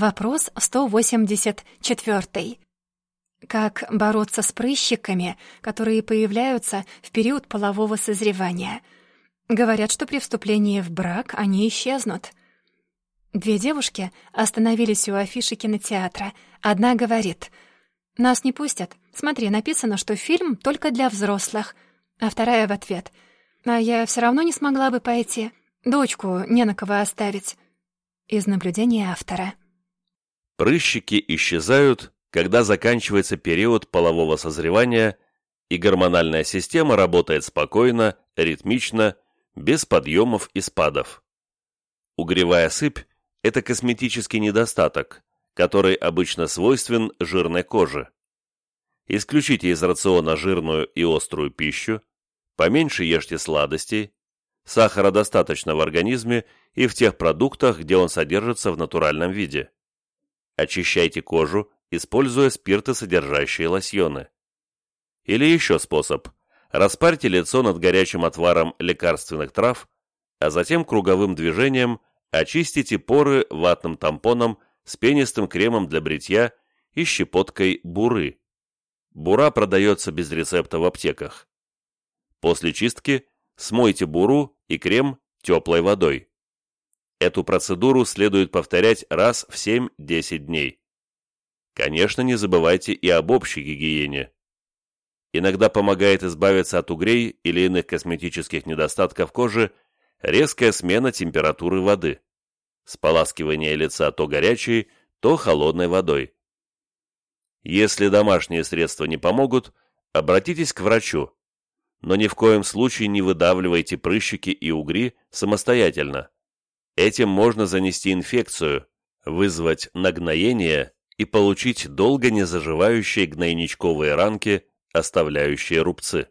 Вопрос 184. Как бороться с прыщиками, которые появляются в период полового созревания? Говорят, что при вступлении в брак они исчезнут. Две девушки остановились у афиши кинотеатра. Одна говорит, «Нас не пустят. Смотри, написано, что фильм только для взрослых». А вторая в ответ, «А я все равно не смогла бы пойти. Дочку не на кого оставить». Из наблюдения автора. Прыщики исчезают, когда заканчивается период полового созревания и гормональная система работает спокойно, ритмично, без подъемов и спадов. Угревая сыпь – это косметический недостаток, который обычно свойствен жирной коже. Исключите из рациона жирную и острую пищу, поменьше ешьте сладостей, сахара достаточно в организме и в тех продуктах, где он содержится в натуральном виде. Очищайте кожу используя спиртосодержащие лосьоны. Или еще способ. Распарьте лицо над горячим отваром лекарственных трав, а затем круговым движением очистите поры ватным тампоном с пенистым кремом для бритья и щепоткой буры. Бура продается без рецепта в аптеках. После чистки смойте буру и крем теплой водой. Эту процедуру следует повторять раз в 7-10 дней. Конечно, не забывайте и об общей гигиене. Иногда помогает избавиться от угрей или иных косметических недостатков кожи резкая смена температуры воды. Споласкивание лица то горячей, то холодной водой. Если домашние средства не помогут, обратитесь к врачу, но ни в коем случае не выдавливайте прыщики и угри самостоятельно. Этим можно занести инфекцию, вызвать нагноение и получить долго не заживающие гнойничковые ранки, оставляющие рубцы.